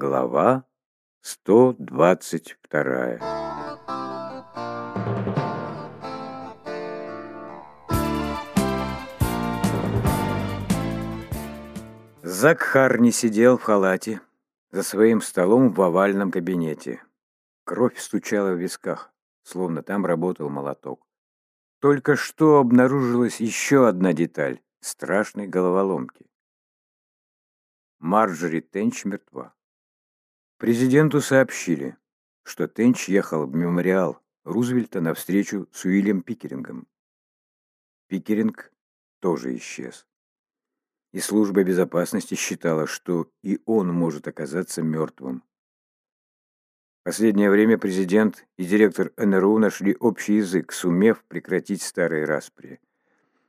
Глава 122 Зак Харни сидел в халате за своим столом в овальном кабинете. Кровь стучала в висках, словно там работал молоток. Только что обнаружилась еще одна деталь страшной головоломки. Марджори Тенч мертва. Президенту сообщили, что Тенч ехал в мемориал Рузвельта на встречу с Уильям Пикерингом. Пикеринг тоже исчез. И служба безопасности считала, что и он может оказаться мертвым. Последнее время президент и директор НРУ нашли общий язык, сумев прекратить старые распри.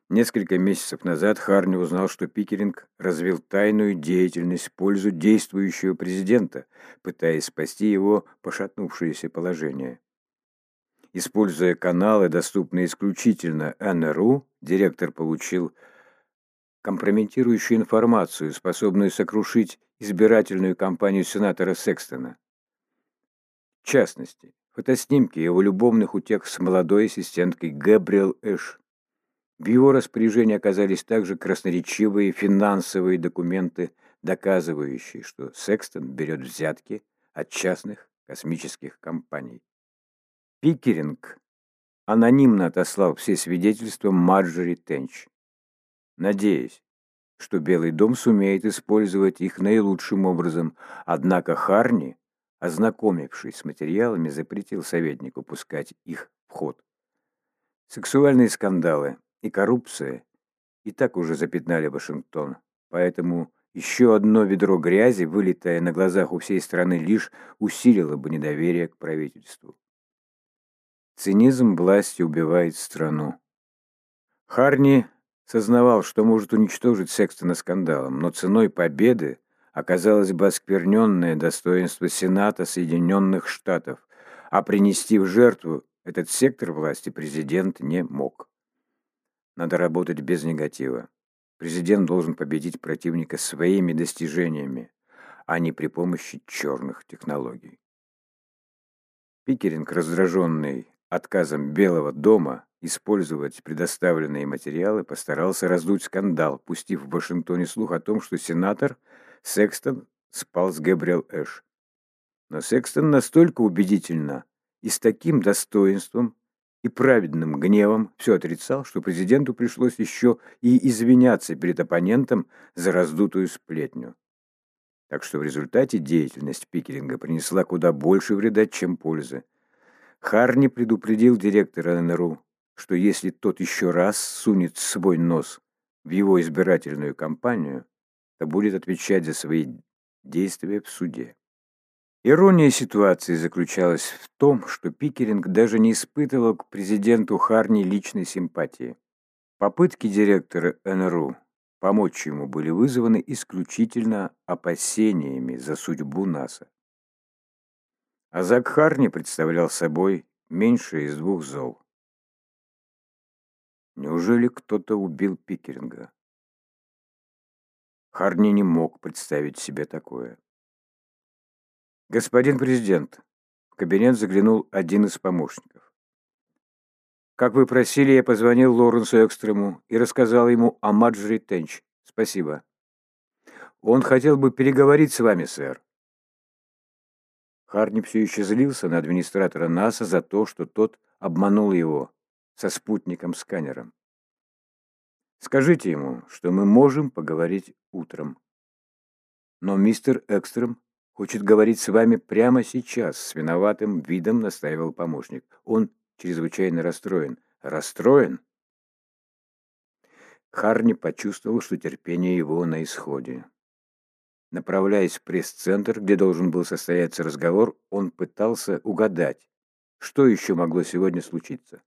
Несколько месяцев назад Харни узнал, что Пикеринг развил тайную деятельность в пользу действующего президента, пытаясь спасти его пошатнувшееся положение. Используя каналы, доступные исключительно НРУ, директор получил компрометирующую информацию, способную сокрушить избирательную кампанию сенатора Секстона. В частности, фотоснимки его любовных утех с молодой ассистенткой Гэбриэл Эш, в его распоряжении оказались также красноречивые финансовые документы, доказывающие, что Секстон берет взятки от частных космических компаний. Пикеринг анонимно отослал все свидетельства Марджори Тенч, надеясь, что Белый дом сумеет использовать их наилучшим образом, однако Харни, ознакомившись с материалами, запретил советнику пускать их в ход. Сексуальные скандалы, и коррупция и так уже запятнали Вашингтон, поэтому еще одно ведро грязи, вылитое на глазах у всей страны, лишь усилило бы недоверие к правительству. Цинизм власти убивает страну. Харни сознавал, что может уничтожить Секстона скандалом, но ценой победы оказалось бы оскверненное достоинство Сената Соединенных Штатов, а принести в жертву этот сектор власти президент не мог. Надо работать без негатива. Президент должен победить противника своими достижениями, а не при помощи черных технологий. Пикеринг, раздраженный отказом Белого дома использовать предоставленные материалы, постарался раздуть скандал, пустив в Вашингтоне слух о том, что сенатор Секстон спал с Гэбриэл Эш. Но Секстон настолько убедительно и с таким достоинством и праведным гневом все отрицал, что президенту пришлось еще и извиняться перед оппонентом за раздутую сплетню. Так что в результате деятельность Пикеринга принесла куда больше вреда, чем пользы. Харни предупредил директора НРУ, что если тот еще раз сунет свой нос в его избирательную кампанию, то будет отвечать за свои действия в суде. Ирония ситуации заключалась в том, что Пикеринг даже не испытывал к президенту Харни личной симпатии. Попытки директора НРУ помочь ему были вызваны исключительно опасениями за судьбу НАСА. А Зак Харни представлял собой меньшее из двух зол. Неужели кто-то убил Пикеринга? Харни не мог представить себе такое. «Господин президент», — в кабинет заглянул один из помощников. «Как вы просили, я позвонил Лоренсу Экстрему и рассказал ему о Маджори Тенч. Спасибо. Он хотел бы переговорить с вами, сэр». Харни все еще злился на администратора НАСА за то, что тот обманул его со спутником-сканером. «Скажите ему, что мы можем поговорить утром». Но мистер Экстрем Хочет говорить с вами прямо сейчас, с виноватым видом настаивал помощник. Он чрезвычайно расстроен. Расстроен? Харни почувствовал, что терпение его на исходе. Направляясь в пресс-центр, где должен был состояться разговор, он пытался угадать, что еще могло сегодня случиться.